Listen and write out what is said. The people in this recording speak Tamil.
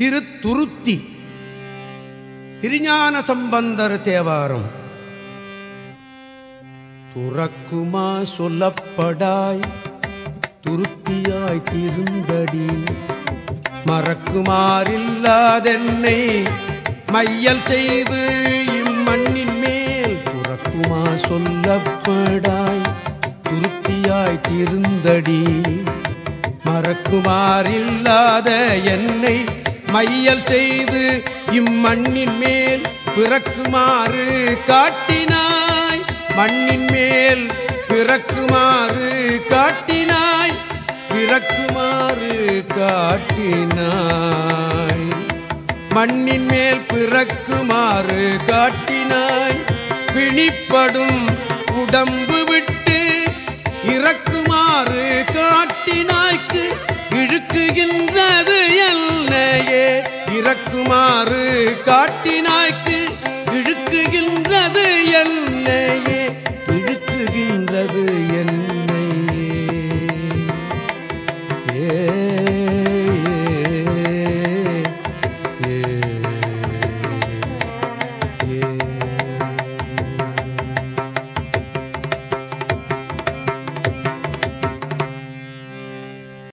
திருத்துருத்தி. திருஞான சம்பந்தர் தேவாரம். துறக்குமா சொல்லப்படாய் துருத்தியாய் திருந்தடி. மறக்குமாறில்லாதென்னை மையல் செய்து இம்மண்ணின் மேல். துறக்குமா சொல்லப்படாய் துருத்தியாய் திருந்தடி. மறக்குமாறில்லாத என்னை மையல் செய்து இம்மண்ணின் மேல் பிறக்குமாறு காட்டினாய். மண்ணின் மேல் பிறக்குமாறு காட்டினாய். பிறக்குமாறு காட்டினாய். மண்ணின் மேல் பிறக்குமாறு காட்டினாய். பிணிப்படும் உடம்பு விட்டு இறக்குமாறு காட்டினாய்க்கு இழுக்குகின்ற வருமாறு காட்டினாய்க்கு இழுக்குகின்றது என்னையே இழுக்குகின்றது என்னை